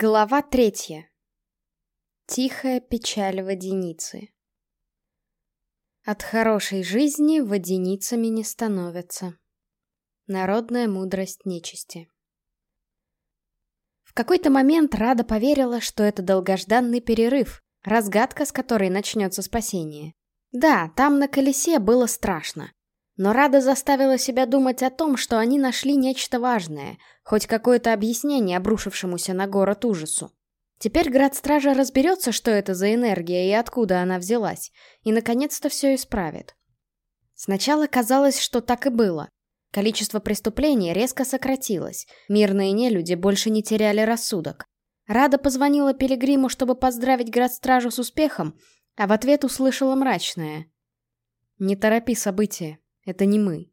Глава третья. Тихая печаль водяницы. От хорошей жизни водяницами не становятся. Народная мудрость нечисти. В какой-то момент Рада поверила, что это долгожданный перерыв, разгадка, с которой начнется спасение. Да, там на колесе было страшно. Но Рада заставила себя думать о том, что они нашли нечто важное, хоть какое-то объяснение обрушившемуся на город ужасу. Теперь Град-стража разберется, что это за энергия и откуда она взялась, и наконец-то все исправит. Сначала казалось, что так и было. Количество преступлений резко сократилось, мирные нелюди больше не теряли рассудок. Рада позвонила Пилигриму, чтобы поздравить Град-стражу с успехом, а в ответ услышала мрачное. «Не торопи события. Это не мы.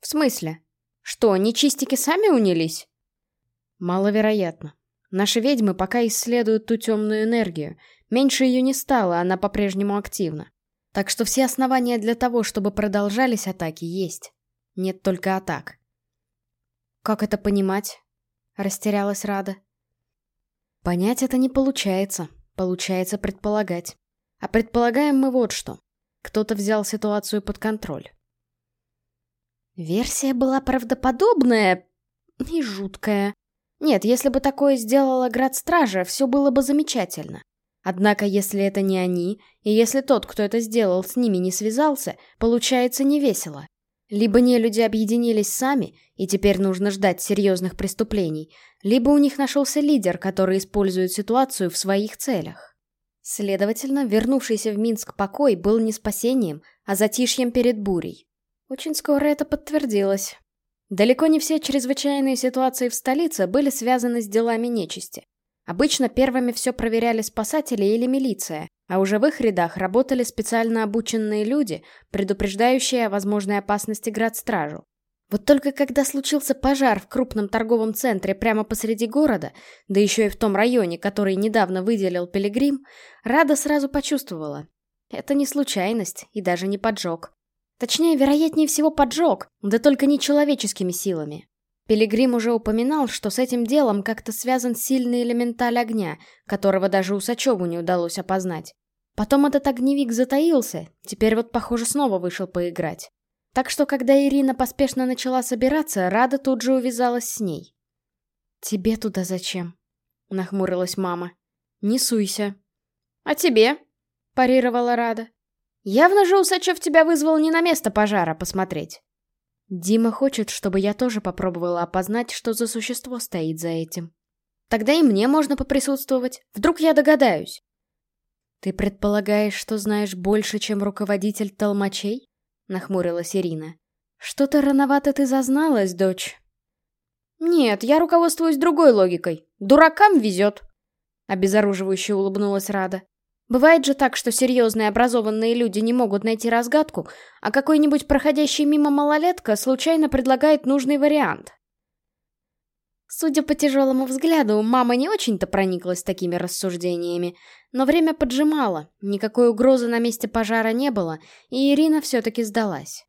В смысле? Что, нечистики сами унялись? Маловероятно. Наши ведьмы пока исследуют ту темную энергию. Меньше ее не стало, она по-прежнему активна. Так что все основания для того, чтобы продолжались атаки, есть. Нет только атак. «Как это понимать?» — растерялась Рада. «Понять это не получается. Получается предполагать. А предполагаем мы вот что. Кто-то взял ситуацию под контроль. Версия была правдоподобная и жуткая. Нет, если бы такое сделала Град-стража, все было бы замечательно. Однако, если это не они, и если тот, кто это сделал, с ними не связался, получается невесело. Либо не люди объединились сами, и теперь нужно ждать серьезных преступлений, либо у них нашелся лидер, который использует ситуацию в своих целях. Следовательно, вернувшийся в Минск покой был не спасением, а затишьем перед бурей. Очень скоро это подтвердилось. Далеко не все чрезвычайные ситуации в столице были связаны с делами нечисти. Обычно первыми все проверяли спасатели или милиция, а уже в их рядах работали специально обученные люди, предупреждающие о возможной опасности градстражу. Вот только когда случился пожар в крупном торговом центре прямо посреди города, да еще и в том районе, который недавно выделил Пилигрим, Рада сразу почувствовала. Это не случайность и даже не поджог. Точнее, вероятнее всего поджог, да только не человеческими силами. Пилигрим уже упоминал, что с этим делом как-то связан сильный элементаль огня, которого даже Усачеву не удалось опознать. Потом этот огневик затаился, теперь вот, похоже, снова вышел поиграть. Так что, когда Ирина поспешно начала собираться, Рада тут же увязалась с ней. «Тебе туда зачем?» — нахмурилась мама. «Не суйся». «А тебе?» — парировала Рада. Явно же Усачев тебя вызвал не на место пожара посмотреть. Дима хочет, чтобы я тоже попробовала опознать, что за существо стоит за этим. Тогда и мне можно поприсутствовать. Вдруг я догадаюсь. Ты предполагаешь, что знаешь больше, чем руководитель толмачей? Нахмурилась Ирина. Что-то рановато ты зазналась, дочь. Нет, я руководствуюсь другой логикой. Дуракам везет. Обезоруживающе улыбнулась Рада. Бывает же так, что серьезные образованные люди не могут найти разгадку, а какой-нибудь проходящий мимо малолетка случайно предлагает нужный вариант. Судя по тяжелому взгляду, мама не очень-то прониклась такими рассуждениями, но время поджимало, никакой угрозы на месте пожара не было, и Ирина все-таки сдалась.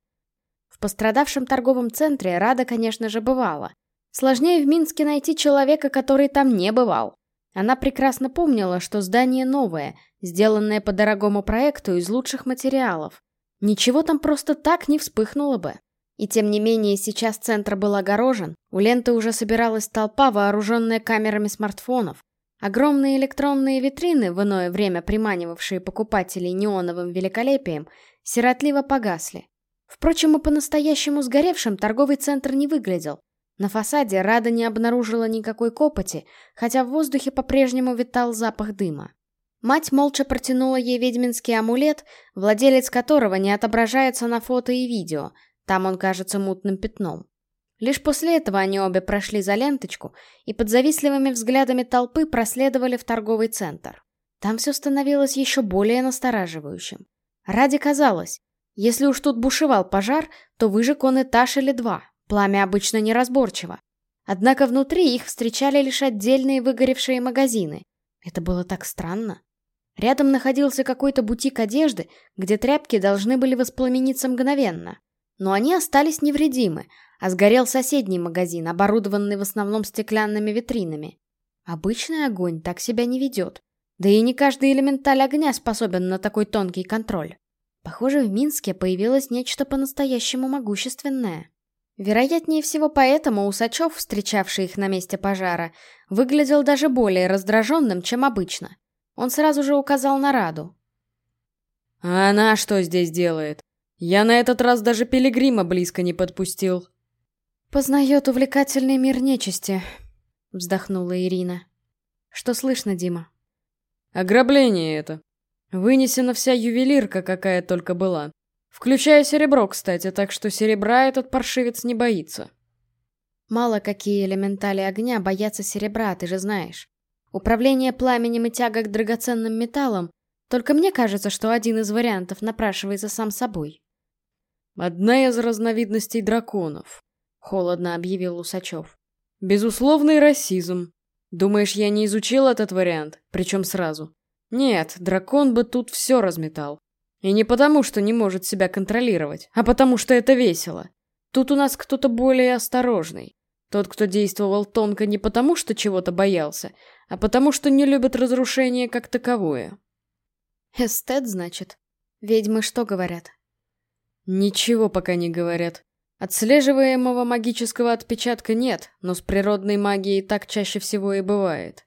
В пострадавшем торговом центре Рада, конечно же, бывала. Сложнее в Минске найти человека, который там не бывал. Она прекрасно помнила, что здание новое, сделанное по дорогому проекту из лучших материалов. Ничего там просто так не вспыхнуло бы. И тем не менее, сейчас центр был огорожен, у ленты уже собиралась толпа, вооруженная камерами смартфонов. Огромные электронные витрины, в иное время приманивавшие покупателей неоновым великолепием, сиротливо погасли. Впрочем, и по-настоящему сгоревшим торговый центр не выглядел. На фасаде Рада не обнаружила никакой копоти, хотя в воздухе по-прежнему витал запах дыма. Мать молча протянула ей ведьминский амулет, владелец которого не отображается на фото и видео, там он кажется мутным пятном. Лишь после этого они обе прошли за ленточку и под завистливыми взглядами толпы проследовали в торговый центр. Там все становилось еще более настораживающим. Ради казалось, если уж тут бушевал пожар, то выжег он этаж или два, Пламя обычно неразборчиво. Однако внутри их встречали лишь отдельные выгоревшие магазины. Это было так странно. Рядом находился какой-то бутик одежды, где тряпки должны были воспламениться мгновенно. Но они остались невредимы, а сгорел соседний магазин, оборудованный в основном стеклянными витринами. Обычный огонь так себя не ведет. Да и не каждый элементаль огня способен на такой тонкий контроль. Похоже, в Минске появилось нечто по-настоящему могущественное. Вероятнее всего поэтому Усачев, встречавший их на месте пожара, выглядел даже более раздраженным, чем обычно. Он сразу же указал на Раду. «А она что здесь делает? Я на этот раз даже пилигрима близко не подпустил». «Познает увлекательный мир нечисти», — вздохнула Ирина. «Что слышно, Дима?» «Ограбление это. Вынесена вся ювелирка, какая только была. Включая серебро, кстати, так что серебра этот паршивец не боится». «Мало какие элементали огня боятся серебра, ты же знаешь. Управление пламенем и тяга к драгоценным металлам только мне кажется, что один из вариантов напрашивается сам собой». «Одна из разновидностей драконов», — холодно объявил Усачев. Безусловный расизм. Думаешь, я не изучил этот вариант, причем сразу? Нет, дракон бы тут все разметал. И не потому, что не может себя контролировать, а потому, что это весело. Тут у нас кто-то более осторожный. Тот, кто действовал тонко не потому, что чего-то боялся, а потому, что не любит разрушение как таковое. Эстет, значит? Ведьмы что говорят? Ничего пока не говорят. Отслеживаемого магического отпечатка нет, но с природной магией так чаще всего и бывает.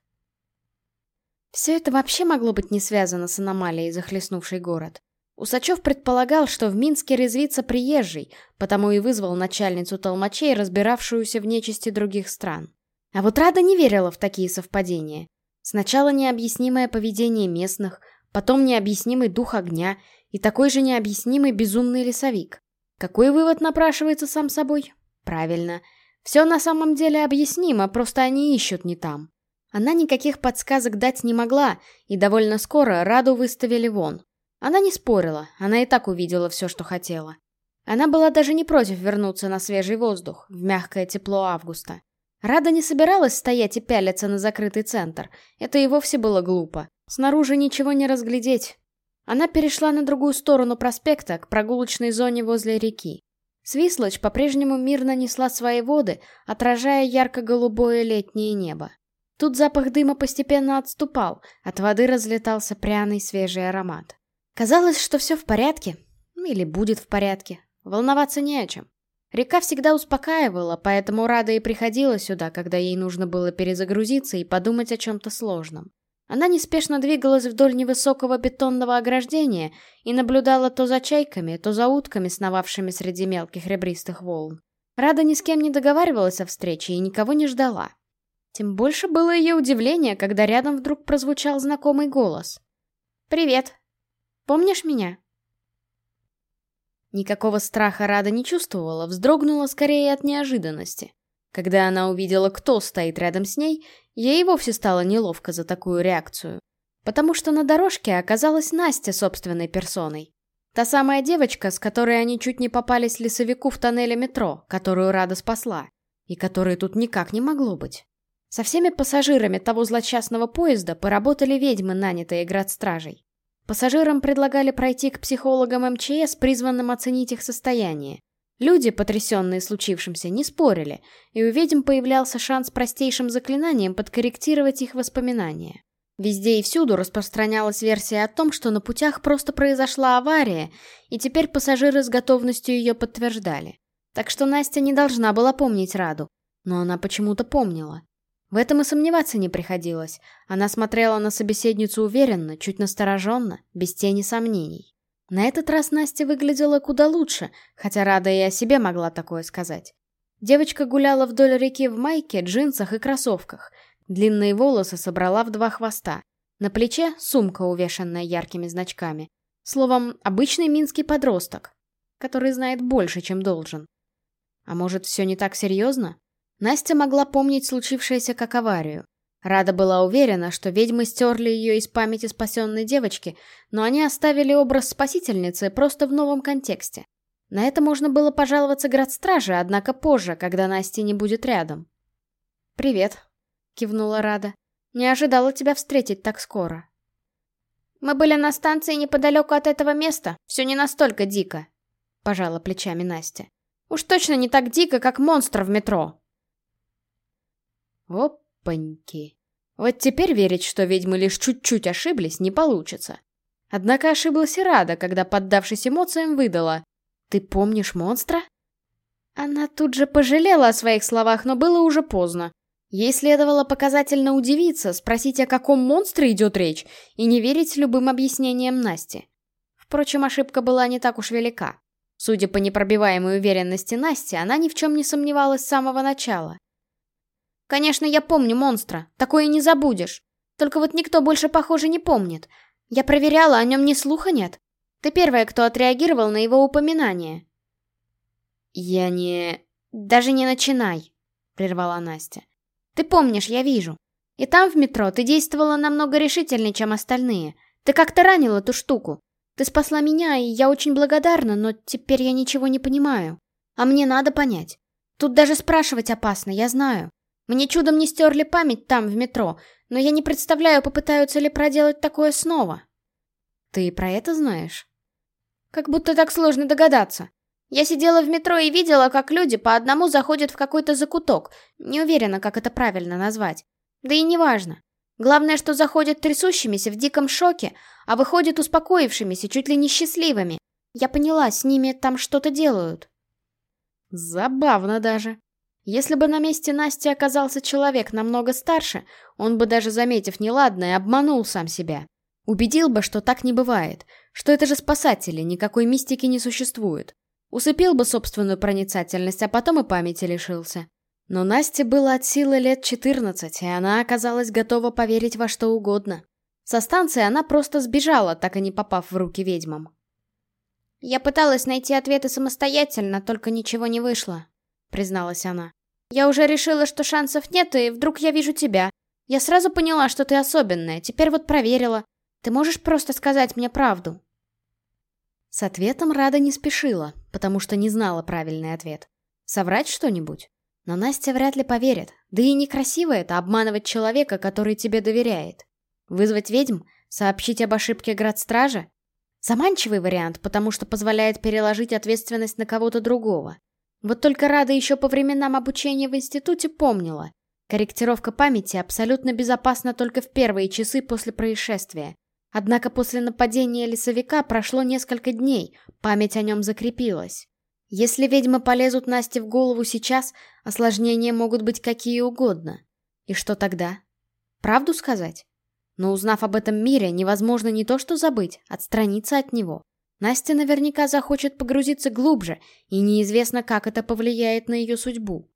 Все это вообще могло быть не связано с аномалией, захлестнувшей город. Усачев предполагал, что в Минске резвится приезжий, потому и вызвал начальницу толмачей, разбиравшуюся в нечисти других стран. А вот Рада не верила в такие совпадения. Сначала необъяснимое поведение местных, потом необъяснимый дух огня и такой же необъяснимый безумный лесовик. Какой вывод напрашивается сам собой? Правильно. Все на самом деле объяснимо, просто они ищут не там. Она никаких подсказок дать не могла, и довольно скоро Раду выставили вон. Она не спорила, она и так увидела все, что хотела. Она была даже не против вернуться на свежий воздух, в мягкое тепло августа. Рада не собиралась стоять и пялиться на закрытый центр, это и вовсе было глупо. Снаружи ничего не разглядеть, она перешла на другую сторону проспекта, к прогулочной зоне возле реки. Свислочь по-прежнему мирно несла свои воды, отражая ярко-голубое летнее небо. Тут запах дыма постепенно отступал, от воды разлетался пряный свежий аромат. Казалось, что все в порядке. Или будет в порядке. Волноваться не о чем. Река всегда успокаивала, поэтому Рада и приходила сюда, когда ей нужно было перезагрузиться и подумать о чем-то сложном. Она неспешно двигалась вдоль невысокого бетонного ограждения и наблюдала то за чайками, то за утками, сновавшими среди мелких ребристых волн. Рада ни с кем не договаривалась о встрече и никого не ждала. Тем больше было ее удивление, когда рядом вдруг прозвучал знакомый голос. «Привет! Помнишь меня?» Никакого страха Рада не чувствовала, вздрогнула скорее от неожиданности. Когда она увидела, кто стоит рядом с ней, ей вовсе стало неловко за такую реакцию. Потому что на дорожке оказалась Настя собственной персоной. Та самая девочка, с которой они чуть не попались лесовику в тоннеле метро, которую Рада спасла, и которой тут никак не могло быть. Со всеми пассажирами того злочастного поезда поработали ведьмы, нанятые градстражей. Пассажирам предлагали пройти к психологам МЧС, призванным оценить их состояние. Люди, потрясенные случившимся, не спорили, и у ведьм появлялся шанс простейшим заклинанием подкорректировать их воспоминания. Везде и всюду распространялась версия о том, что на путях просто произошла авария, и теперь пассажиры с готовностью ее подтверждали. Так что Настя не должна была помнить Раду, но она почему-то помнила. В этом и сомневаться не приходилось. Она смотрела на собеседницу уверенно, чуть настороженно, без тени сомнений. На этот раз Настя выглядела куда лучше, хотя Рада и о себе могла такое сказать. Девочка гуляла вдоль реки в майке, джинсах и кроссовках. Длинные волосы собрала в два хвоста. На плече сумка, увешанная яркими значками. Словом, обычный минский подросток, который знает больше, чем должен. А может, все не так серьезно? Настя могла помнить случившееся как аварию. Рада была уверена, что ведьмы стерли ее из памяти спасенной девочки, но они оставили образ спасительницы просто в новом контексте. На это можно было пожаловаться градстражи, однако позже, когда Насти не будет рядом. «Привет», — кивнула Рада. «Не ожидала тебя встретить так скоро». «Мы были на станции неподалеку от этого места, все не настолько дико», — пожала плечами Настя. «Уж точно не так дико, как монстр в метро». «Оп, «Опаньки!» Вот теперь верить, что ведьмы лишь чуть-чуть ошиблись, не получится. Однако ошиблась и Рада, когда, поддавшись эмоциям, выдала. «Ты помнишь монстра?» Она тут же пожалела о своих словах, но было уже поздно. Ей следовало показательно удивиться, спросить, о каком монстре идет речь, и не верить любым объяснениям Насти. Впрочем, ошибка была не так уж велика. Судя по непробиваемой уверенности Насти, она ни в чем не сомневалась с самого начала. «Конечно, я помню монстра, такое не забудешь. Только вот никто больше, похоже, не помнит. Я проверяла, о нем ни слуха нет. Ты первая, кто отреагировал на его упоминание. Я не... Даже не начинай, прервала Настя. Ты помнишь, я вижу. И там, в метро, ты действовала намного решительнее, чем остальные. Ты как-то ранил эту штуку. Ты спасла меня, и я очень благодарна, но теперь я ничего не понимаю. А мне надо понять. Тут даже спрашивать опасно, я знаю. Мне чудом не стерли память там, в метро, но я не представляю, попытаются ли проделать такое снова. Ты про это знаешь? Как будто так сложно догадаться. Я сидела в метро и видела, как люди по одному заходят в какой-то закуток. Не уверена, как это правильно назвать. Да и неважно. Главное, что заходят трясущимися в диком шоке, а выходят успокоившимися, чуть ли не счастливыми. Я поняла, с ними там что-то делают. Забавно даже. Если бы на месте Насти оказался человек намного старше, он бы даже заметив неладное, обманул сам себя. Убедил бы, что так не бывает, что это же спасатели, никакой мистики не существует. Усыпил бы собственную проницательность, а потом и памяти лишился. Но Насте было от силы лет 14, и она оказалась готова поверить во что угодно. Со станции она просто сбежала, так и не попав в руки ведьмам. «Я пыталась найти ответы самостоятельно, только ничего не вышло», призналась она. «Я уже решила, что шансов нет, и вдруг я вижу тебя. Я сразу поняла, что ты особенная, теперь вот проверила. Ты можешь просто сказать мне правду?» С ответом Рада не спешила, потому что не знала правильный ответ. Соврать что-нибудь? Но Настя вряд ли поверит. Да и некрасиво это обманывать человека, который тебе доверяет. Вызвать ведьм? Сообщить об ошибке градстража? Заманчивый вариант, потому что позволяет переложить ответственность на кого-то другого. Вот только Рада еще по временам обучения в институте помнила. Корректировка памяти абсолютно безопасна только в первые часы после происшествия. Однако после нападения лесовика прошло несколько дней, память о нем закрепилась. Если ведьмы полезут Насте в голову сейчас, осложнения могут быть какие угодно. И что тогда? Правду сказать? Но узнав об этом мире, невозможно не то что забыть, отстраниться от него. Настя наверняка захочет погрузиться глубже, и неизвестно, как это повлияет на ее судьбу.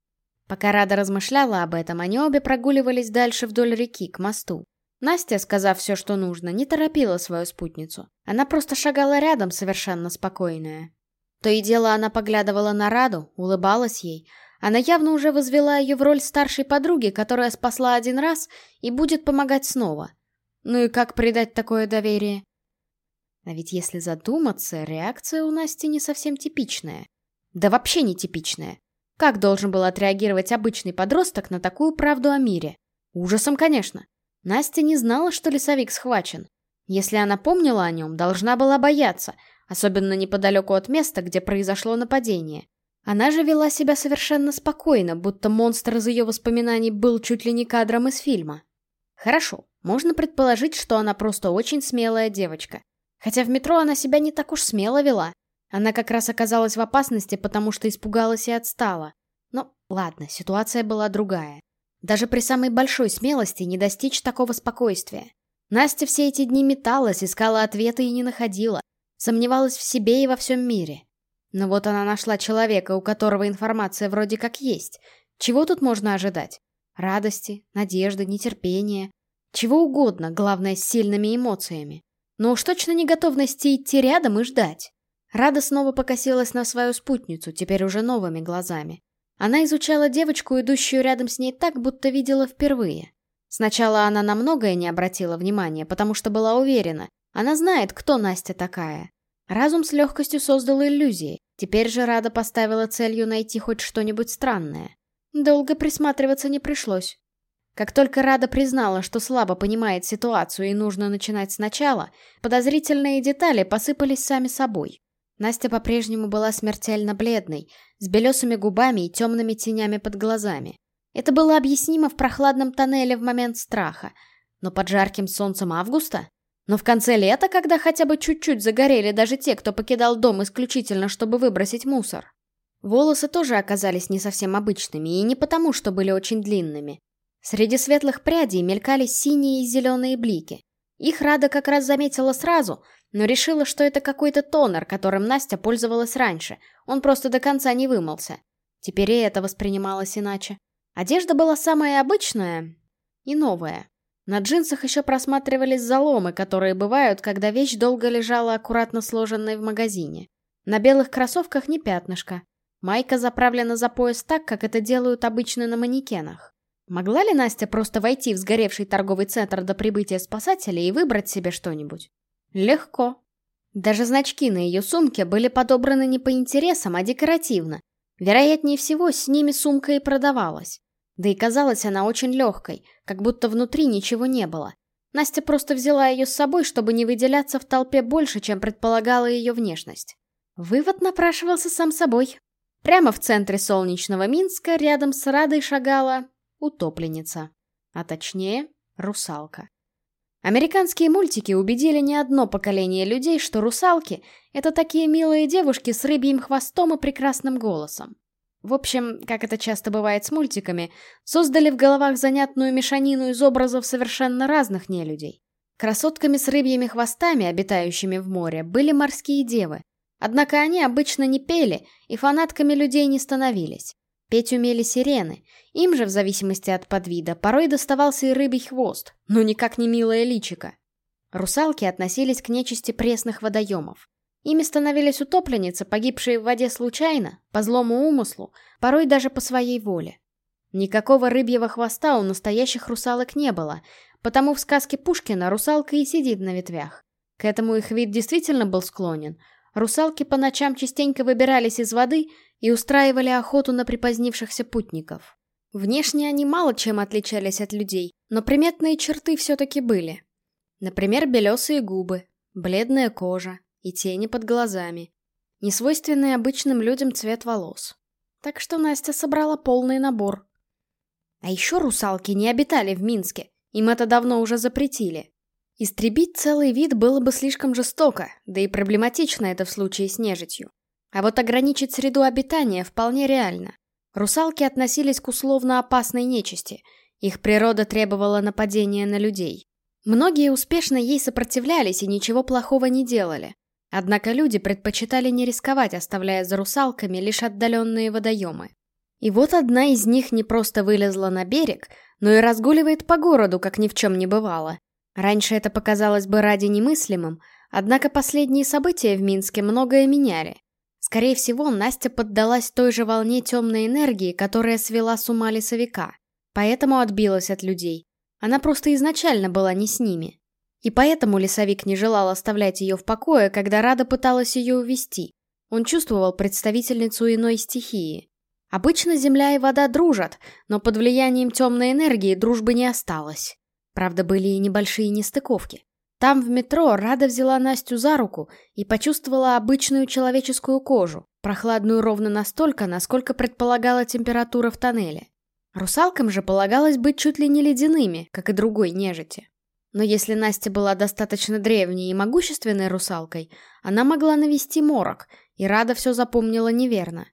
Пока Рада размышляла об этом, они обе прогуливались дальше вдоль реки, к мосту. Настя, сказав все, что нужно, не торопила свою спутницу. Она просто шагала рядом, совершенно спокойная. То и дело она поглядывала на Раду, улыбалась ей. Она явно уже возвела ее в роль старшей подруги, которая спасла один раз и будет помогать снова. Ну и как придать такое доверие? А ведь если задуматься, реакция у Насти не совсем типичная. Да вообще не типичная. Как должен был отреагировать обычный подросток на такую правду о мире? Ужасом, конечно. Настя не знала, что лесовик схвачен. Если она помнила о нем, должна была бояться, особенно неподалеку от места, где произошло нападение. Она же вела себя совершенно спокойно, будто монстр из ее воспоминаний был чуть ли не кадром из фильма. Хорошо, можно предположить, что она просто очень смелая девочка. Хотя в метро она себя не так уж смело вела. Она как раз оказалась в опасности, потому что испугалась и отстала. Но ладно, ситуация была другая. Даже при самой большой смелости не достичь такого спокойствия. Настя все эти дни металась, искала ответы и не находила. Сомневалась в себе и во всем мире. Но вот она нашла человека, у которого информация вроде как есть. Чего тут можно ожидать? Радости, надежды, нетерпения. Чего угодно, главное, с сильными эмоциями. Но уж точно не готовности идти рядом и ждать. Рада снова покосилась на свою спутницу, теперь уже новыми глазами. Она изучала девочку, идущую рядом с ней так, будто видела впервые. Сначала она на многое не обратила внимания, потому что была уверена. Она знает, кто Настя такая. Разум с легкостью создал иллюзии. Теперь же Рада поставила целью найти хоть что-нибудь странное. Долго присматриваться не пришлось. Как только Рада признала, что слабо понимает ситуацию и нужно начинать сначала, подозрительные детали посыпались сами собой. Настя по-прежнему была смертельно бледной, с белесыми губами и темными тенями под глазами. Это было объяснимо в прохладном тоннеле в момент страха. Но под жарким солнцем августа? Но в конце лета, когда хотя бы чуть-чуть загорели даже те, кто покидал дом исключительно, чтобы выбросить мусор. Волосы тоже оказались не совсем обычными, и не потому, что были очень длинными. Среди светлых прядей мелькали синие и зеленые блики. Их Рада как раз заметила сразу, но решила, что это какой-то тонер, которым Настя пользовалась раньше. Он просто до конца не вымылся. Теперь и это воспринималось иначе. Одежда была самая обычная и новая. На джинсах еще просматривались заломы, которые бывают, когда вещь долго лежала аккуратно сложенной в магазине. На белых кроссовках не пятнышко. Майка заправлена за пояс так, как это делают обычно на манекенах. Могла ли Настя просто войти в сгоревший торговый центр до прибытия спасателей и выбрать себе что-нибудь? Легко. Даже значки на ее сумке были подобраны не по интересам, а декоративно. Вероятнее всего, с ними сумка и продавалась. Да и казалась она очень легкой, как будто внутри ничего не было. Настя просто взяла ее с собой, чтобы не выделяться в толпе больше, чем предполагала ее внешность. Вывод напрашивался сам собой. Прямо в центре солнечного Минска, рядом с Радой шагала утопленница. А точнее, русалка. Американские мультики убедили не одно поколение людей, что русалки — это такие милые девушки с рыбьим хвостом и прекрасным голосом. В общем, как это часто бывает с мультиками, создали в головах занятную мешанину из образов совершенно разных нелюдей. Красотками с рыбьими хвостами, обитающими в море, были морские девы. Однако они обычно не пели и фанатками людей не становились. Петь умели сирены, им же, в зависимости от подвида, порой доставался и рыбий хвост, но никак не милое личико. Русалки относились к нечисти пресных водоемов. Ими становились утопленницы, погибшие в воде случайно, по злому умыслу, порой даже по своей воле. Никакого рыбьего хвоста у настоящих русалок не было, потому в сказке Пушкина русалка и сидит на ветвях. К этому их вид действительно был склонен. Русалки по ночам частенько выбирались из воды и устраивали охоту на припозднившихся путников. Внешне они мало чем отличались от людей, но приметные черты все-таки были. Например, белесые губы, бледная кожа и тени под глазами. Несвойственный обычным людям цвет волос. Так что Настя собрала полный набор. А еще русалки не обитали в Минске, им это давно уже запретили. Истребить целый вид было бы слишком жестоко, да и проблематично это в случае с нежитью. А вот ограничить среду обитания вполне реально. Русалки относились к условно опасной нечисти. Их природа требовала нападения на людей. Многие успешно ей сопротивлялись и ничего плохого не делали. Однако люди предпочитали не рисковать, оставляя за русалками лишь отдаленные водоемы. И вот одна из них не просто вылезла на берег, но и разгуливает по городу, как ни в чем не бывало. Раньше это показалось бы ради немыслимым, однако последние события в Минске многое меняли. Скорее всего, Настя поддалась той же волне темной энергии, которая свела с ума лесовика. Поэтому отбилась от людей. Она просто изначально была не с ними. И поэтому лесовик не желал оставлять ее в покое, когда Рада пыталась ее увести. Он чувствовал представительницу иной стихии. Обычно земля и вода дружат, но под влиянием темной энергии дружбы не осталось. Правда, были и небольшие нестыковки. Там, в метро, Рада взяла Настю за руку и почувствовала обычную человеческую кожу, прохладную ровно настолько, насколько предполагала температура в тоннеле. Русалкам же полагалось быть чуть ли не ледяными, как и другой нежити. Но если Настя была достаточно древней и могущественной русалкой, она могла навести морок, и Рада все запомнила неверно.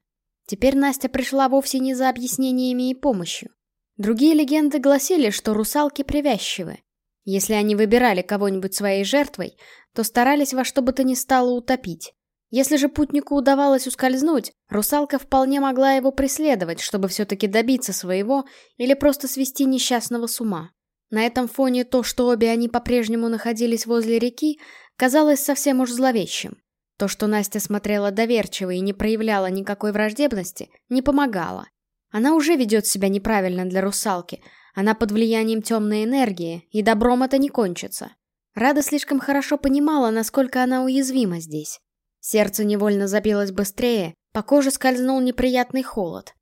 Теперь Настя пришла вовсе не за объяснениями и помощью. Другие легенды гласили, что русалки привязчивы, если они выбирали кого-нибудь своей жертвой, то старались во что бы то ни стало утопить. Если же путнику удавалось ускользнуть, русалка вполне могла его преследовать, чтобы все-таки добиться своего или просто свести несчастного с ума. На этом фоне то, что обе они по-прежнему находились возле реки, казалось совсем уж зловещим. То, что Настя смотрела доверчиво и не проявляла никакой враждебности, не помогало. Она уже ведет себя неправильно для русалки, она под влиянием темной энергии, и добром это не кончится. Рада слишком хорошо понимала, насколько она уязвима здесь. Сердце невольно забилось быстрее, по коже скользнул неприятный холод.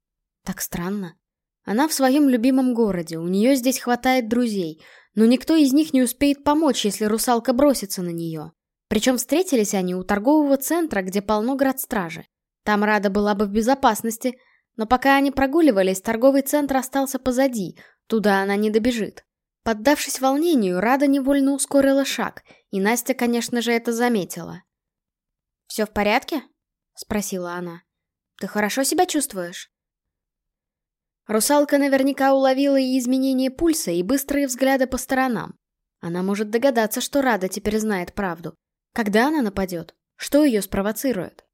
Так странно. Она в своем любимом городе, у нее здесь хватает друзей, но никто из них не успеет помочь, если русалка бросится на нее. Причем встретились они у торгового центра, где полно градстражи. Там Рада была бы в безопасности, Но пока они прогуливались, торговый центр остался позади, туда она не добежит. Поддавшись волнению, Рада невольно ускорила шаг, и Настя, конечно же, это заметила. «Все в порядке?» — спросила она. «Ты хорошо себя чувствуешь?» Русалка наверняка уловила и изменение пульса, и быстрые взгляды по сторонам. Она может догадаться, что Рада теперь знает правду. Когда она нападет? Что ее спровоцирует?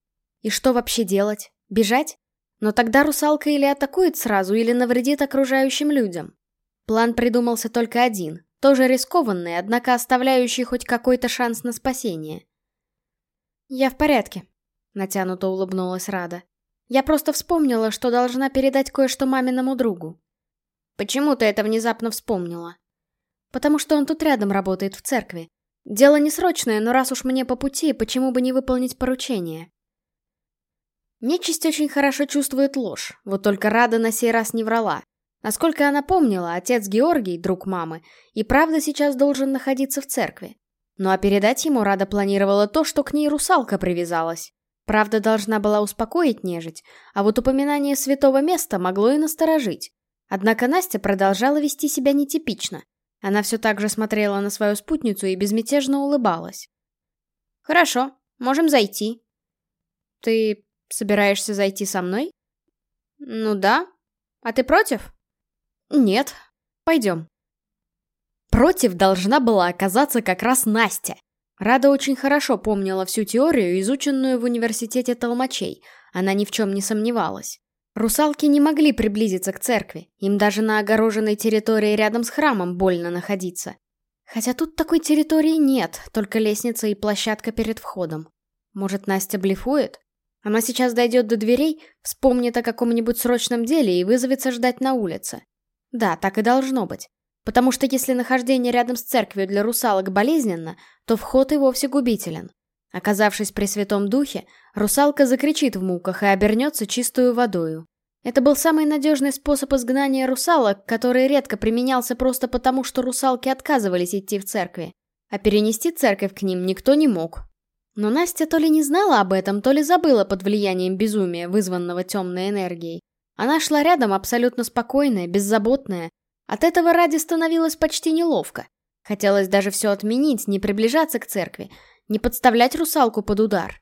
И что вообще делать? Бежать? Но тогда русалка или атакует сразу, или навредит окружающим людям. План придумался только один, тоже рискованный, однако оставляющий хоть какой-то шанс на спасение. «Я в порядке», — натянуто улыбнулась Рада. «Я просто вспомнила, что должна передать кое-что маминому другу». «Почему ты это внезапно вспомнила?» «Потому что он тут рядом работает, в церкви. Дело не срочное, но раз уж мне по пути, почему бы не выполнить поручение?» Нечисть очень хорошо чувствует ложь, вот только Рада на сей раз не врала. Насколько она помнила, отец Георгий, друг мамы, и правда сейчас должен находиться в церкви. Ну а передать ему Рада планировала то, что к ней русалка привязалась. Правда, должна была успокоить нежить, а вот упоминание святого места могло и насторожить. Однако Настя продолжала вести себя нетипично. Она все так же смотрела на свою спутницу и безмятежно улыбалась. «Хорошо, можем зайти». «Ты собираешься зайти со мной?» «Ну да. А ты против?» «Нет. Пойдем». Против должна была оказаться как раз Настя. Рада очень хорошо помнила всю теорию, изученную в университете толмачей. Она ни в чем не сомневалась. Русалки не могли приблизиться к церкви, им даже на огороженной территории рядом с храмом больно находиться. Хотя тут такой территории нет, только лестница и площадка перед входом. Может, Настя блефует? Она сейчас дойдет до дверей, вспомнит о каком-нибудь срочном деле и вызовется ждать на улице. Да, так и должно быть. Потому что если нахождение рядом с церковью для русалок болезненно, то вход и вовсе губителен. Оказавшись при Святом Духе, русалка закричит в муках и обернется чистую водою. Это был самый надежный способ изгнания русалок, который редко применялся просто потому, что русалки отказывались идти в церкви. А перенести церковь к ним никто не мог. Но Настя то ли не знала об этом, то ли забыла под влиянием безумия, вызванного темной энергией. Она шла рядом абсолютно спокойная, беззаботная. От этого ради становилось почти неловко. Хотелось даже все отменить, не приближаться к церкви, не подставлять русалку под удар.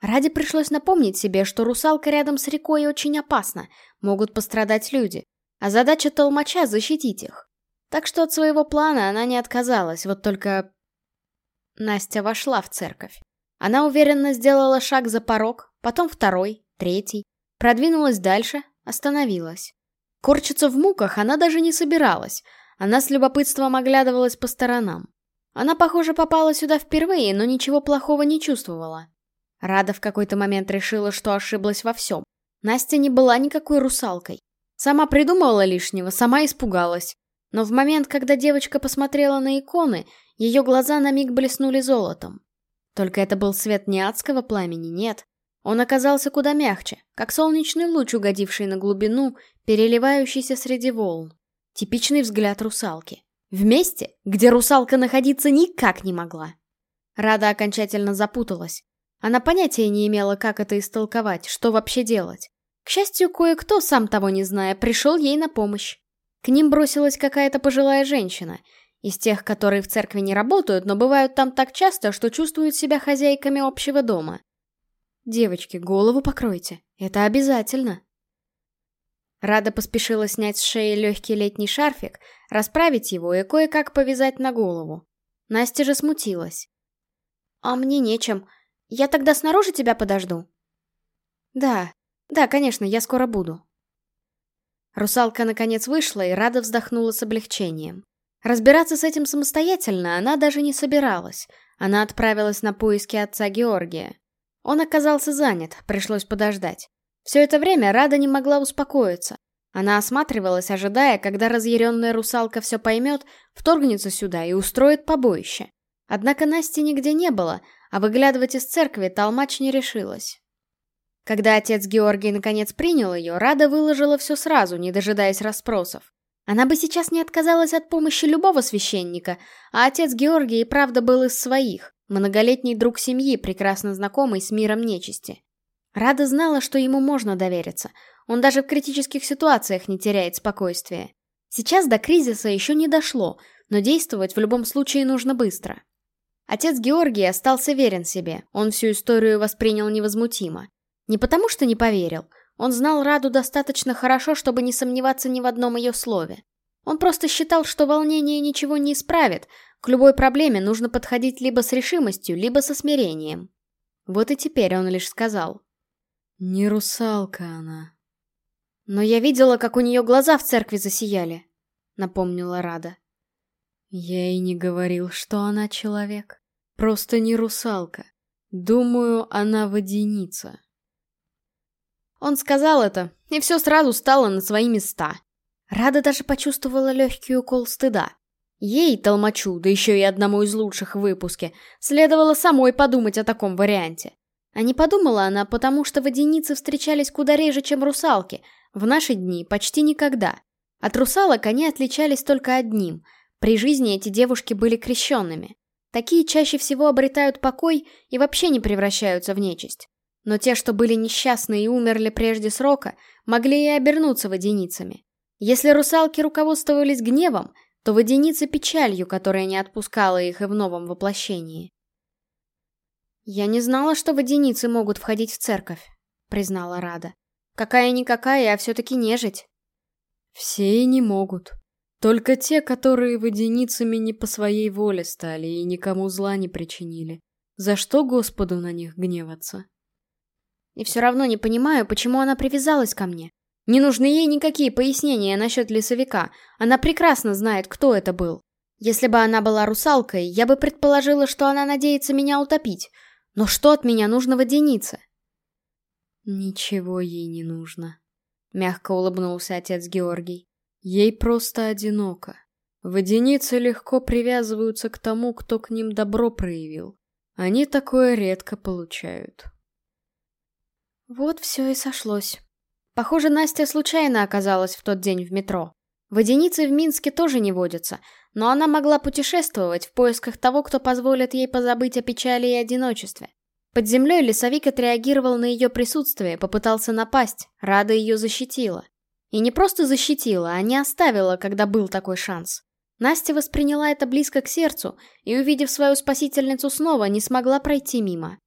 Ради пришлось напомнить себе, что русалка рядом с рекой очень опасна, могут пострадать люди, а задача толмача — защитить их. Так что от своего плана она не отказалась, вот только... Настя вошла в церковь. Она уверенно сделала шаг за порог, потом второй, третий, продвинулась дальше, Остановилась. Корчиться в муках она даже не собиралась. Она с любопытством оглядывалась по сторонам. Она, похоже, попала сюда впервые, но ничего плохого не чувствовала. Рада в какой-то момент решила, что ошиблась во всем. Настя не была никакой русалкой. Сама придумывала лишнего, сама испугалась. Но в момент, когда девочка посмотрела на иконы, ее глаза на миг блеснули золотом. Только это был свет не адского пламени, нет. Он оказался куда мягче, как солнечный луч, угодивший на глубину, переливающийся среди волн. Типичный взгляд русалки. В месте, где русалка находиться никак не могла. Рада окончательно запуталась. Она понятия не имела, как это истолковать, что вообще делать. К счастью, кое-кто, сам того не зная, пришел ей на помощь. К ним бросилась какая-то пожилая женщина, из тех, которые в церкви не работают, но бывают там так часто, что чувствуют себя хозяйками общего дома. «Девочки, голову покройте. Это обязательно!» Рада поспешила снять с шеи легкий летний шарфик, расправить его и кое-как повязать на голову. Настя же смутилась. «А мне нечем. Я тогда снаружи тебя подожду?» «Да, да, конечно, я скоро буду». Русалка наконец вышла и Рада вздохнула с облегчением. Разбираться с этим самостоятельно она даже не собиралась. Она отправилась на поиски отца Георгия. Он оказался занят, пришлось подождать. Все это время Рада не могла успокоиться. Она осматривалась, ожидая, когда разъяренная русалка все поймет, вторгнется сюда и устроит побоище. Однако Насти нигде не было, а выглядывать из церкви Толмач не решилась. Когда отец Георгий наконец принял ее, Рада выложила все сразу, не дожидаясь расспросов. Она бы сейчас не отказалась от помощи любого священника, а отец Георгий и правда был из своих. Многолетний друг семьи, прекрасно знакомый с миром нечисти. Рада знала, что ему можно довериться. Он даже в критических ситуациях не теряет спокойствия. Сейчас до кризиса еще не дошло, но действовать в любом случае нужно быстро. Отец Георгий остался верен себе, он всю историю воспринял невозмутимо. Не потому что не поверил, он знал Раду достаточно хорошо, чтобы не сомневаться ни в одном ее слове. Он просто считал, что волнение ничего не исправит, к любой проблеме нужно подходить либо с решимостью, либо со смирением. Вот и теперь он лишь сказал. «Не русалка она». «Но я видела, как у нее глаза в церкви засияли», — напомнила Рада. «Я и не говорил, что она человек. Просто не русалка. Думаю, она водяница». Он сказал это, и все сразу стало на свои места. Рада даже почувствовала легкий укол стыда. Ей, толмачу, да еще и одному из лучших в выпуске, следовало самой подумать о таком варианте. А не подумала она, потому что водяницы встречались куда реже, чем русалки, в наши дни почти никогда. От русалок они отличались только одним. При жизни эти девушки были крещенными. Такие чаще всего обретают покой и вообще не превращаются в нечисть. Но те, что были несчастны и умерли прежде срока, могли и обернуться водяницами. Если русалки руководствовались гневом, то водяницы печалью, которая не отпускала их и в новом воплощении. «Я не знала, что водяницы могут входить в церковь», — признала Рада. «Какая-никакая, а все-таки нежить». «Все и не могут. Только те, которые водяницами не по своей воле стали и никому зла не причинили. За что Господу на них гневаться?» «И все равно не понимаю, почему она привязалась ко мне. Не нужны ей никакие пояснения насчет лесовика. Она прекрасно знает, кто это был. Если бы она была русалкой, я бы предположила, что она надеется меня утопить. Но что от меня нужно водянице? Ничего ей не нужно. Мягко улыбнулся отец Георгий. Ей просто одиноко. Водяницы легко привязываются к тому, кто к ним добро проявил. Они такое редко получают. Вот все и сошлось. Похоже, Настя случайно оказалась в тот день в метро. Водяницы в Минске тоже не водятся, но она могла путешествовать в поисках того, кто позволит ей позабыть о печали и одиночестве. Под землей лесовик отреагировал на ее присутствие, попытался напасть, Рада ее защитила. И не просто защитила, а не оставила, когда был такой шанс. Настя восприняла это близко к сердцу и, увидев свою спасительницу снова, не смогла пройти мимо.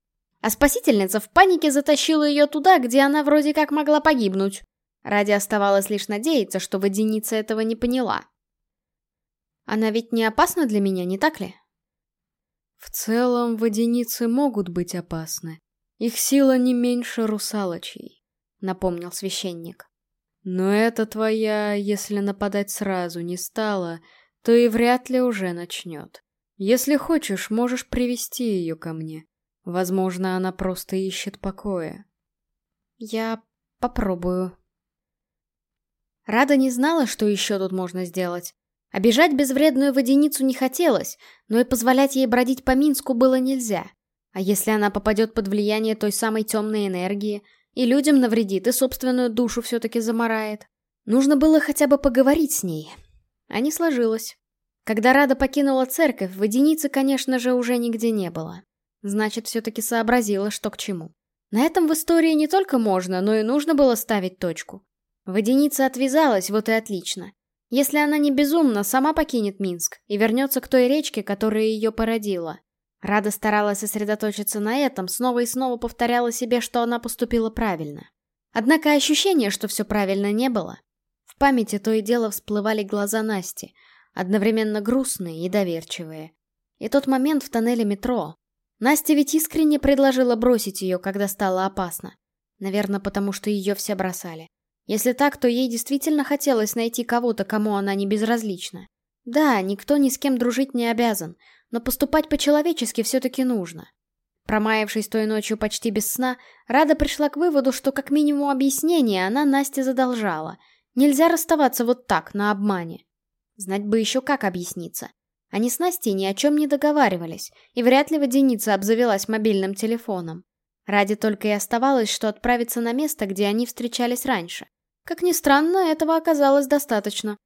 А спасительница в панике затащила ее туда, где она вроде как могла погибнуть. Ради оставалось лишь надеяться, что водяница этого не поняла. Она ведь не опасна для меня, не так ли? В целом, водяницы могут быть опасны. Их сила не меньше русалочей, напомнил священник. Но это твоя, если нападать сразу не стала, то и вряд ли уже начнет. Если хочешь, можешь привести ее ко мне. Возможно, она просто ищет покоя. Я попробую. Рада не знала, что еще тут можно сделать. Обижать безвредную водяницу не хотелось, но и позволять ей бродить по Минску было нельзя. А если она попадет под влияние той самой темной энергии, и людям навредит, и собственную душу все-таки заморает? Нужно было хотя бы поговорить с ней. А не сложилось. Когда Рада покинула церковь, водяницы, конечно же, уже нигде не было. Значит, все-таки сообразила, что к чему. На этом в истории не только можно, но и нужно было ставить точку. Водяница отвязалась, вот и отлично. Если она не безумна, сама покинет Минск и вернется к той речке, которая ее породила. Рада старалась сосредоточиться на этом, снова и снова повторяла себе, что она поступила правильно. Однако ощущение, что все правильно, не было. В памяти то и дело всплывали глаза Насти, одновременно грустные и доверчивые. И тот момент в тоннеле метро, Настя ведь искренне предложила бросить ее, когда стало опасно. Наверное, потому что ее все бросали. Если так, то ей действительно хотелось найти кого-то, кому она не безразлична. Да, никто ни с кем дружить не обязан, но поступать по-человечески все-таки нужно. Промаявшись той ночью почти без сна, Рада пришла к выводу, что как минимум объяснение она Насте задолжала. Нельзя расставаться вот так, на обмане. Знать бы еще как объясниться. Они с Настей ни о чем не договаривались, и вряд ли водяница обзавелась мобильным телефоном. Ради только и оставалось, что отправиться на место, где они встречались раньше. Как ни странно, этого оказалось достаточно.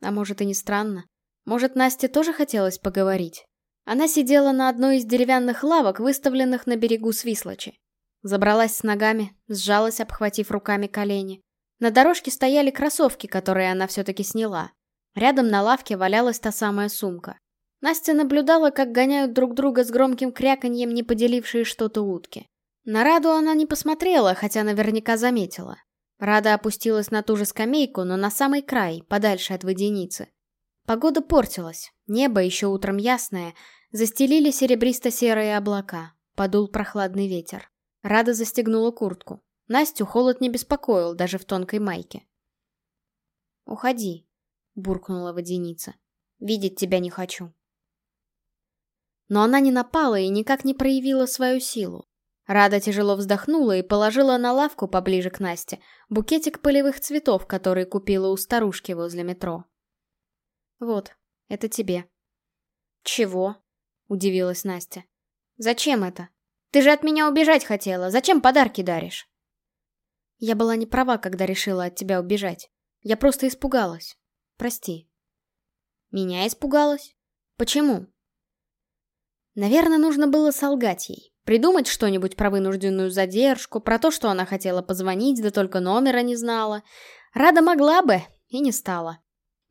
А может и не странно. Может, Насте тоже хотелось поговорить? Она сидела на одной из деревянных лавок, выставленных на берегу Свислочи. Забралась с ногами, сжалась, обхватив руками колени. На дорожке стояли кроссовки, которые она все-таки сняла. Рядом на лавке валялась та самая сумка. Настя наблюдала, как гоняют друг друга с громким кряканьем не поделившие что-то утки. На Раду она не посмотрела, хотя наверняка заметила. Рада опустилась на ту же скамейку, но на самый край, подальше от водяницы. Погода портилась, небо, еще утром ясное, застелили серебристо-серые облака, подул прохладный ветер. Рада застегнула куртку. Настю холод не беспокоил, даже в тонкой майке. «Уходи», — буркнула водяница. «Видеть тебя не хочу». Но она не напала и никак не проявила свою силу. Рада тяжело вздохнула и положила на лавку поближе к Насте букетик полевых цветов, который купила у старушки возле метро. «Вот, это тебе». «Чего?» — удивилась Настя. «Зачем это? Ты же от меня убежать хотела. Зачем подарки даришь?» «Я была не права, когда решила от тебя убежать. Я просто испугалась. Прости». «Меня испугалась? Почему?» Наверное, нужно было солгать ей. Придумать что-нибудь про вынужденную задержку, про то, что она хотела позвонить, да только номера не знала. Рада могла бы, и не стала.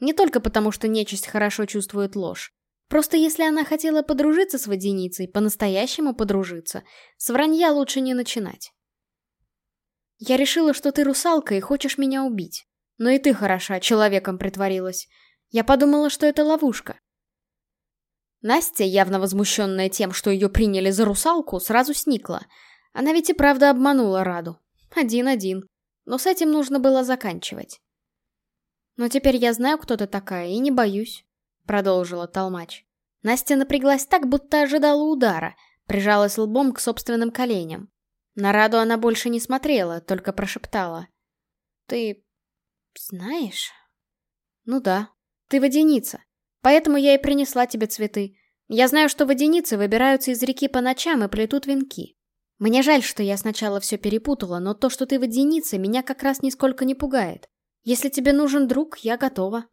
Не только потому, что нечисть хорошо чувствует ложь. Просто если она хотела подружиться с водяницей, по-настоящему подружиться, с вранья лучше не начинать. Я решила, что ты русалка и хочешь меня убить. Но и ты хороша, человеком притворилась. Я подумала, что это ловушка. Настя, явно возмущенная тем, что ее приняли за русалку, сразу сникла. Она ведь и правда обманула Раду. Один-один. Но с этим нужно было заканчивать. «Но теперь я знаю, кто ты такая, и не боюсь», — продолжила Толмач. Настя напряглась так, будто ожидала удара, прижалась лбом к собственным коленям. На Раду она больше не смотрела, только прошептала. «Ты... знаешь?» «Ну да, ты водяница. Поэтому я и принесла тебе цветы. Я знаю, что водяницы выбираются из реки по ночам и плетут венки. Мне жаль, что я сначала все перепутала, но то, что ты водяница, меня как раз нисколько не пугает. Если тебе нужен друг, я готова.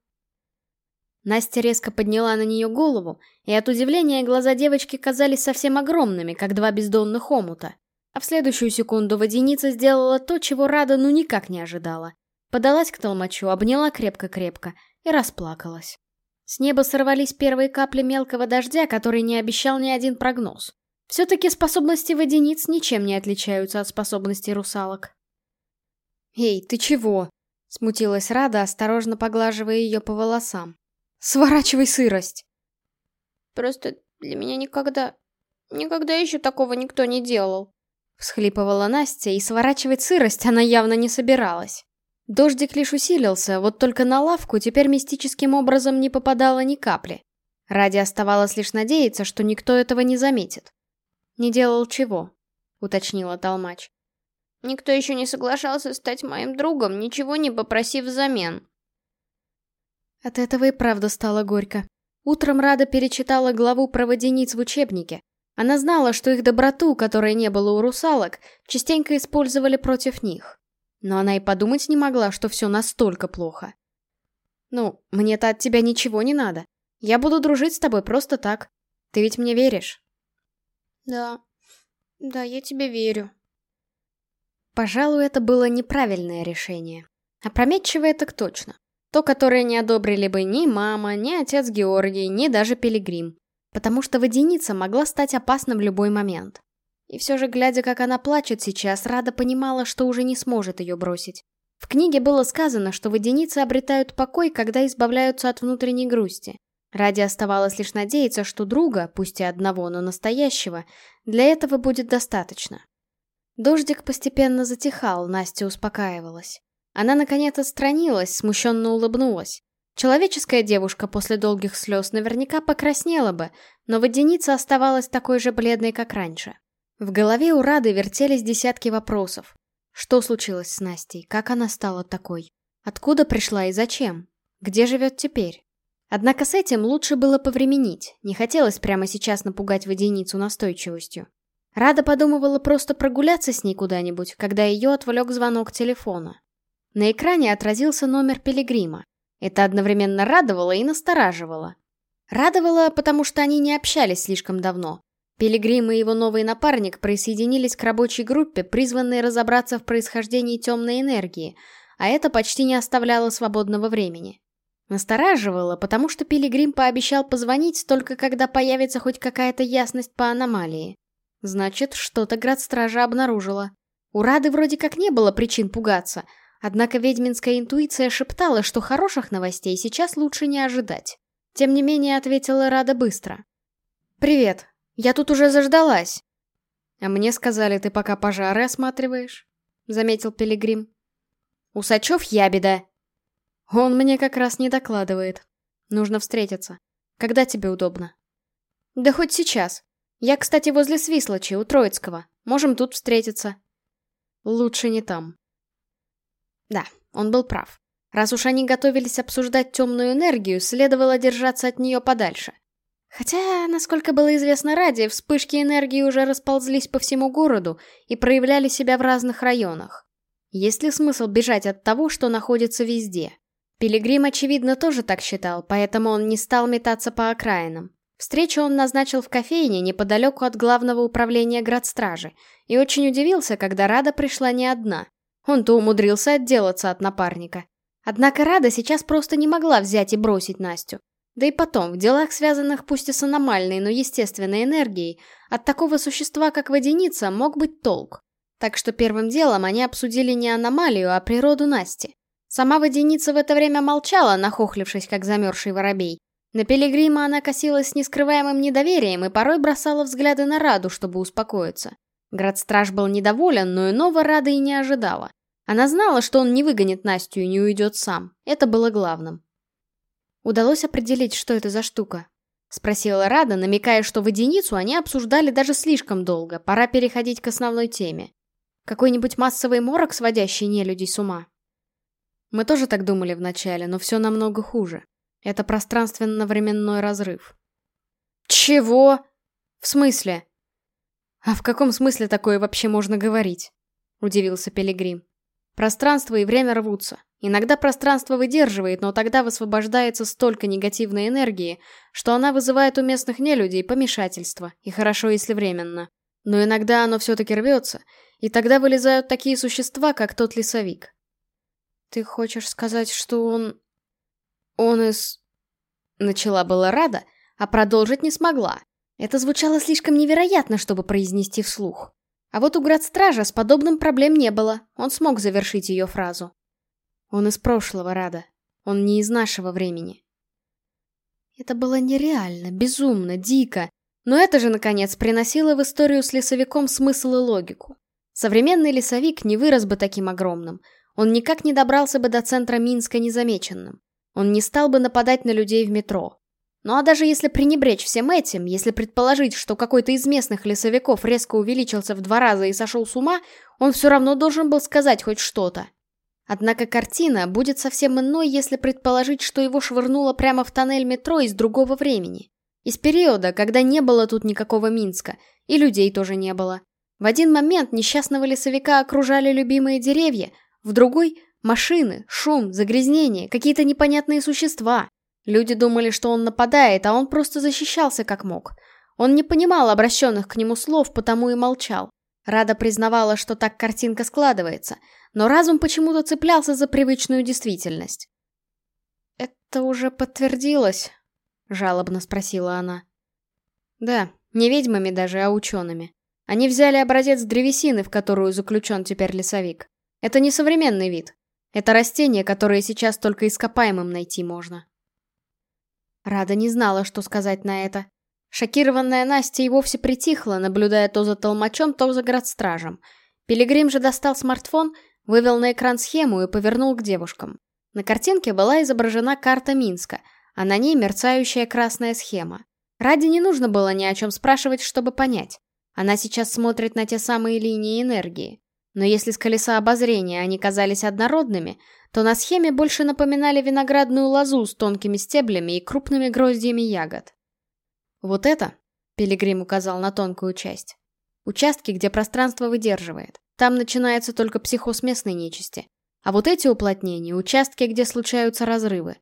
Настя резко подняла на нее голову, и от удивления глаза девочки казались совсем огромными, как два бездонных омута. А в следующую секунду водяница сделала то, чего Рада ну никак не ожидала. Подалась к толмачу, обняла крепко-крепко и расплакалась. С неба сорвались первые капли мелкого дождя, который не обещал ни один прогноз. Все-таки способности водяниц ничем не отличаются от способностей русалок. «Эй, ты чего?» — смутилась Рада, осторожно поглаживая ее по волосам. «Сворачивай сырость!» «Просто для меня никогда... никогда еще такого никто не делал», — всхлипывала Настя, и сворачивать сырость она явно не собиралась. Дождик лишь усилился, вот только на лавку теперь мистическим образом не попадало ни капли. Ради оставалось лишь надеяться, что никто этого не заметит. «Не делал чего?» — уточнила Толмач. «Никто еще не соглашался стать моим другом, ничего не попросив взамен». От этого и правда стало горько. Утром Рада перечитала главу про водяниц в учебнике. Она знала, что их доброту, которой не было у русалок, частенько использовали против них. Но она и подумать не могла, что все настолько плохо. «Ну, мне-то от тебя ничего не надо. Я буду дружить с тобой просто так. Ты ведь мне веришь?» «Да, да, я тебе верю». Пожалуй, это было неправильное решение. Опрометчивое так точно. То, которое не одобрили бы ни мама, ни отец Георгий, ни даже Пилигрим. Потому что водяница могла стать опасна в любой момент. И все же, глядя, как она плачет сейчас, Рада понимала, что уже не сможет ее бросить. В книге было сказано, что водяницы обретают покой, когда избавляются от внутренней грусти. Ради оставалось лишь надеяться, что друга, пусть и одного, но настоящего, для этого будет достаточно. Дождик постепенно затихал, Настя успокаивалась. Она наконец отстранилась, смущенно улыбнулась. Человеческая девушка после долгих слез наверняка покраснела бы, но водяница оставалась такой же бледной, как раньше. В голове у Рады вертелись десятки вопросов. Что случилось с Настей? Как она стала такой? Откуда пришла и зачем? Где живет теперь? Однако с этим лучше было повременить, не хотелось прямо сейчас напугать водяницу настойчивостью. Рада подумывала просто прогуляться с ней куда-нибудь, когда ее отвлек звонок телефона. На экране отразился номер Пилигрима. Это одновременно радовало и настораживало. Радовало, потому что они не общались слишком давно, Пилигрим и его новый напарник присоединились к рабочей группе, призванной разобраться в происхождении темной энергии, а это почти не оставляло свободного времени. Настораживало, потому что Пилигрим пообещал позвонить только когда появится хоть какая-то ясность по аномалии. Значит, что-то Градстража обнаружила. У Рады вроде как не было причин пугаться, однако ведьминская интуиция шептала, что хороших новостей сейчас лучше не ожидать. Тем не менее, ответила Рада быстро. «Привет, я тут уже заждалась. А мне сказали, ты пока пожары осматриваешь, заметил Пилигрим. Усачев ябеда. Он мне как раз не докладывает. Нужно встретиться. Когда тебе удобно? Да хоть сейчас. Я, кстати, возле Свислочи, у Троицкого. Можем тут встретиться. Лучше не там. Да, он был прав. Раз уж они готовились обсуждать темную энергию, следовало держаться от нее подальше. Хотя, насколько было известно Ради, вспышки энергии уже расползлись по всему городу и проявляли себя в разных районах. Есть ли смысл бежать от того, что находится везде? Пилигрим, очевидно, тоже так считал, поэтому он не стал метаться по окраинам. Встречу он назначил в кофейне неподалеку от главного управления градстражи и очень удивился, когда Рада пришла не одна. Он-то умудрился отделаться от напарника. Однако Рада сейчас просто не могла взять и бросить Настю. Да и потом, в делах, связанных пусть и с аномальной, но естественной энергией, от такого существа, как водяница, мог быть толк. Так что первым делом они обсудили не аномалию, а природу Насти. Сама водяница в это время молчала, нахохлившись, как замерзший воробей. На пилигрима она косилась с нескрываемым недоверием и порой бросала взгляды на Раду, чтобы успокоиться. Градстраж был недоволен, но иного Рада и не ожидала. Она знала, что он не выгонит Настю и не уйдет сам. Это было главным. Удалось определить, что это за штука? Спросила Рада, намекая, что водяницу они обсуждали даже слишком долго, пора переходить к основной теме. Какой-нибудь массовый морок, сводящий нелюдей с ума? Мы тоже так думали вначале, но все намного хуже. Это пространственно-временной разрыв. Чего? В смысле? А в каком смысле такое вообще можно говорить? Удивился Пилигрим. Пространство и время рвутся. Иногда пространство выдерживает, но тогда высвобождается столько негативной энергии, что она вызывает у местных нелюдей помешательство, и хорошо, если временно. Но иногда оно все-таки рвется, и тогда вылезают такие существа, как тот лесовик. «Ты хочешь сказать, что он... он из...» Начала была рада, а продолжить не смогла. Это звучало слишком невероятно, чтобы произнести вслух. А вот у градстража с подобным проблем не было, он смог завершить ее фразу. Он из прошлого, Рада. Он не из нашего времени. Это было нереально, безумно, дико. Но это же, наконец, приносило в историю с лесовиком смысл и логику. Современный лесовик не вырос бы таким огромным. Он никак не добрался бы до центра Минска незамеченным. Он не стал бы нападать на людей в метро. Ну а даже если пренебречь всем этим, если предположить, что какой-то из местных лесовиков резко увеличился в два раза и сошел с ума, он все равно должен был сказать хоть что-то. Однако картина будет совсем иной, если предположить, что его швырнуло прямо в тоннель метро из другого времени. Из периода, когда не было тут никакого Минска, и людей тоже не было. В один момент несчастного лесовика окружали любимые деревья, в другой — машины, шум, загрязнение, какие-то непонятные существа. Люди думали, что он нападает, а он просто защищался как мог. Он не понимал обращенных к нему слов, потому и молчал. Рада признавала, что так картинка складывается — но разум почему-то цеплялся за привычную действительность. «Это уже подтвердилось?» — жалобно спросила она. «Да, не ведьмами даже, а учеными. Они взяли образец древесины, в которую заключен теперь лесовик. Это не современный вид. Это растение, которое сейчас только ископаемым найти можно». Рада не знала, что сказать на это. Шокированная Настя и вовсе притихла, наблюдая то за толмачом, то за градстражем. Пилигрим же достал смартфон Вывел на экран схему и повернул к девушкам. На картинке была изображена карта Минска, а на ней мерцающая красная схема. Ради не нужно было ни о чем спрашивать, чтобы понять. Она сейчас смотрит на те самые линии энергии. Но если с колеса обозрения они казались однородными, то на схеме больше напоминали виноградную лозу с тонкими стеблями и крупными гроздьями ягод. Вот это, Пилигрим указал на тонкую часть, участки, где пространство выдерживает. Там начинается только психоз местной нечисти. А вот эти уплотнения — участки, где случаются разрывы.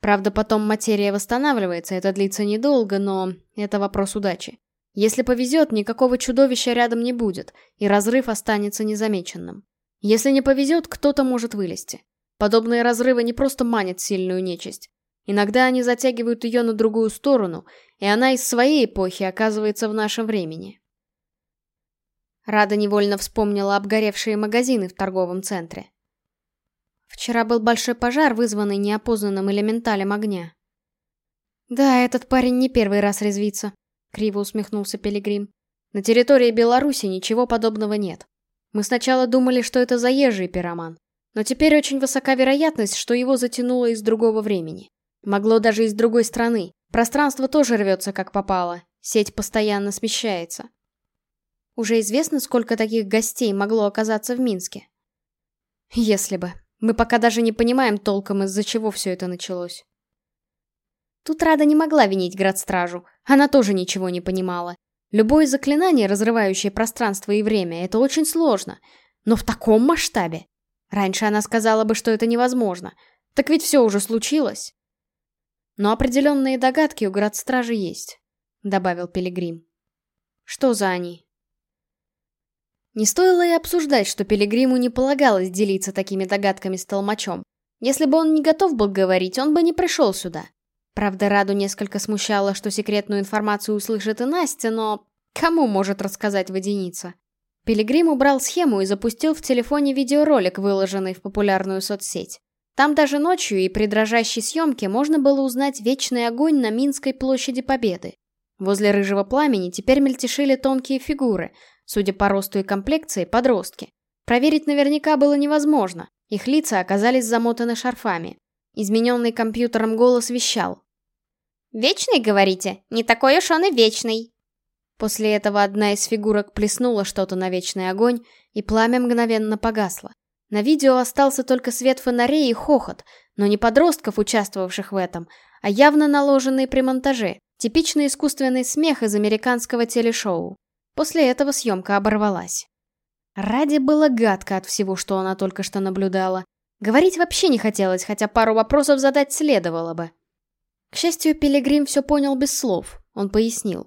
Правда, потом материя восстанавливается, это длится недолго, но это вопрос удачи. Если повезет, никакого чудовища рядом не будет, и разрыв останется незамеченным. Если не повезет, кто-то может вылезти. Подобные разрывы не просто манят сильную нечисть. Иногда они затягивают ее на другую сторону, и она из своей эпохи оказывается в нашем времени. Рада невольно вспомнила обгоревшие магазины в торговом центре. Вчера был большой пожар, вызванный неопознанным элементалем огня. «Да, этот парень не первый раз резвится», — криво усмехнулся Пилигрим. «На территории Беларуси ничего подобного нет. Мы сначала думали, что это заезжий пироман, но теперь очень высока вероятность, что его затянуло из другого времени. Могло даже из другой страны. Пространство тоже рвется как попало, сеть постоянно смещается. Уже известно, сколько таких гостей могло оказаться в Минске? Если бы. Мы пока даже не понимаем толком, из-за чего все это началось. Тут Рада не могла винить градстражу. Она тоже ничего не понимала. Любое заклинание, разрывающее пространство и время, это очень сложно. Но в таком масштабе. Раньше она сказала бы, что это невозможно. Так ведь все уже случилось. Но определенные догадки у градстражи есть, добавил Пилигрим. Что за они? Не стоило и обсуждать, что Пилигриму не полагалось делиться такими догадками с Толмачом. Если бы он не готов был говорить, он бы не пришел сюда. Правда, Раду несколько смущало, что секретную информацию услышит и Настя, но кому может рассказать водяница? Пилигрим убрал схему и запустил в телефоне видеоролик, выложенный в популярную соцсеть. Там даже ночью и при дрожащей съемке можно было узнать вечный огонь на Минской площади Победы. Возле рыжего пламени теперь мельтешили тонкие фигуры, судя по росту и комплекции, подростки. Проверить наверняка было невозможно, их лица оказались замотаны шарфами. Измененный компьютером голос вещал. «Вечный, говорите? Не такой уж он и вечный!» После этого одна из фигурок плеснула что-то на вечный огонь, и пламя мгновенно погасло. На видео остался только свет фонарей и хохот, но не подростков, участвовавших в этом, а явно наложенный при монтаже, типичный искусственный смех из американского телешоу. После этого съемка оборвалась. Ради было гадко от всего, что она только что наблюдала. Говорить вообще не хотелось, хотя пару вопросов задать следовало бы. К счастью, Пилигрим все понял без слов. Он пояснил.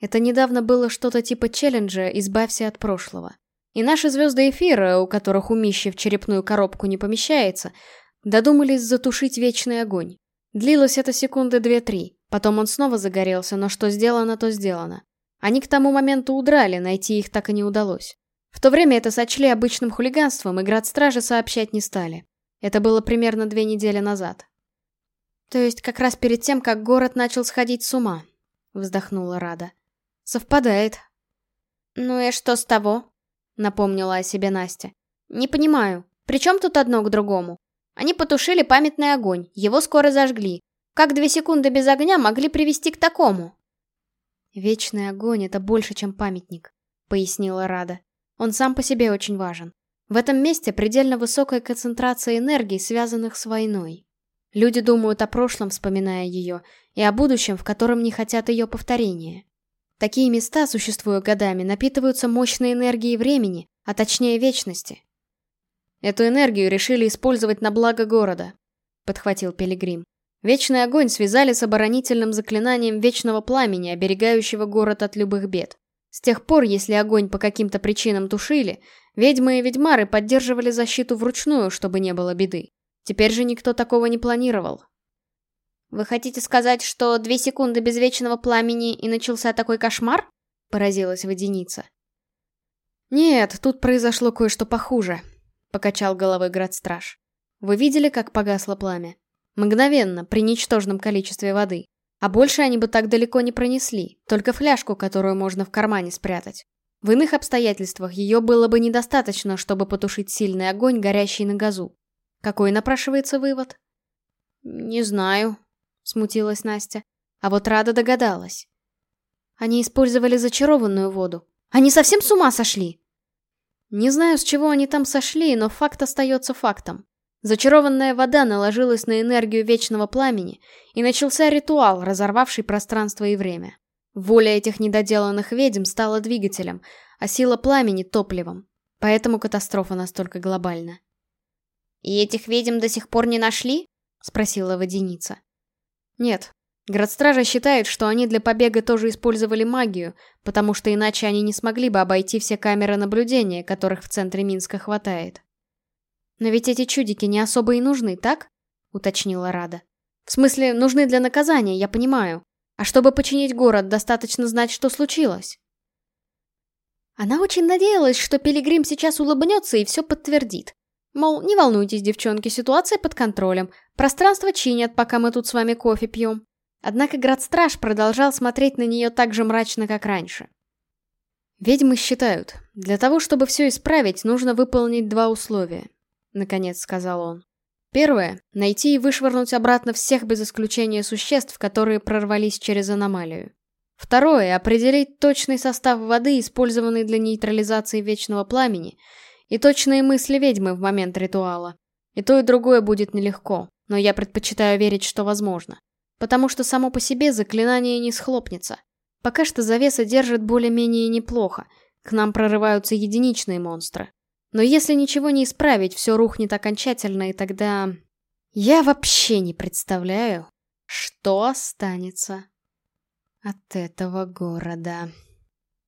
Это недавно было что-то типа челленджа «Избавься от прошлого». И наши звезды эфира, у которых умище в черепную коробку не помещается, додумались затушить вечный огонь. Длилось это секунды две-три. Потом он снова загорелся, но что сделано, то сделано. Они к тому моменту удрали, найти их так и не удалось. В то время это сочли обычным хулиганством, и град-стражи сообщать не стали. Это было примерно две недели назад. То есть как раз перед тем, как город начал сходить с ума, вздохнула Рада. Совпадает. Ну и что с того? Напомнила о себе Настя. Не понимаю, при чем тут одно к другому? Они потушили памятный огонь, его скоро зажгли. Как две секунды без огня могли привести к такому? Вечный огонь — это больше, чем памятник, пояснила Рада. Он сам по себе очень важен. В этом месте предельно высокая концентрация энергий, связанных с войной. Люди думают о прошлом, вспоминая ее, и о будущем, в котором не хотят ее повторения. Такие места, существуя годами, напитываются мощной энергией времени, а точнее вечности. Эту энергию решили использовать на благо города, подхватил Пилигрим. Вечный огонь связали с оборонительным заклинанием вечного пламени, оберегающего город от любых бед. С тех пор, если огонь по каким-то причинам тушили, ведьмы и ведьмары поддерживали защиту вручную, чтобы не было беды. Теперь же никто такого не планировал. «Вы хотите сказать, что две секунды без вечного пламени и начался такой кошмар?» — поразилась водяница. «Нет, тут произошло кое-что похуже», — покачал головой градстраж. «Вы видели, как погасло пламя? Мгновенно, при ничтожном количестве воды. А больше они бы так далеко не пронесли, только фляжку, которую можно в кармане спрятать. В иных обстоятельствах ее было бы недостаточно, чтобы потушить сильный огонь, горящий на газу. Какой напрашивается вывод? «Не знаю», — смутилась Настя. А вот Рада догадалась. Они использовали зачарованную воду. Они совсем с ума сошли? Не знаю, с чего они там сошли, но факт остается фактом. Зачарованная вода наложилась на энергию вечного пламени, и начался ритуал, разорвавший пространство и время. Воля этих недоделанных ведьм стала двигателем, а сила пламени — топливом. Поэтому катастрофа настолько глобальна. «И этих ведьм до сих пор не нашли?» — спросила водяница. «Нет. Градстража считает, что они для побега тоже использовали магию, потому что иначе они не смогли бы обойти все камеры наблюдения, которых в центре Минска хватает. «Но ведь эти чудики не особо и нужны, так?» — уточнила Рада. «В смысле, нужны для наказания, я понимаю. А чтобы починить город, достаточно знать, что случилось». Она очень надеялась, что Пилигрим сейчас улыбнется и все подтвердит. Мол, не волнуйтесь, девчонки, ситуация под контролем. Пространство чинят, пока мы тут с вами кофе пьем. Однако Градстраж продолжал смотреть на нее так же мрачно, как раньше. «Ведьмы считают, для того, чтобы все исправить, нужно выполнить два условия», — наконец сказал он. Первое — найти и вышвырнуть обратно всех без исключения существ, которые прорвались через аномалию. Второе — определить точный состав воды, использованный для нейтрализации вечного пламени, и точные мысли ведьмы в момент ритуала. И то, и другое будет нелегко, но я предпочитаю верить, что возможно. Потому что само по себе заклинание не схлопнется. Пока что завеса держит более-менее неплохо, к нам прорываются единичные монстры. Но если ничего не исправить, все рухнет окончательно, и тогда... Я вообще не представляю, что останется от этого города.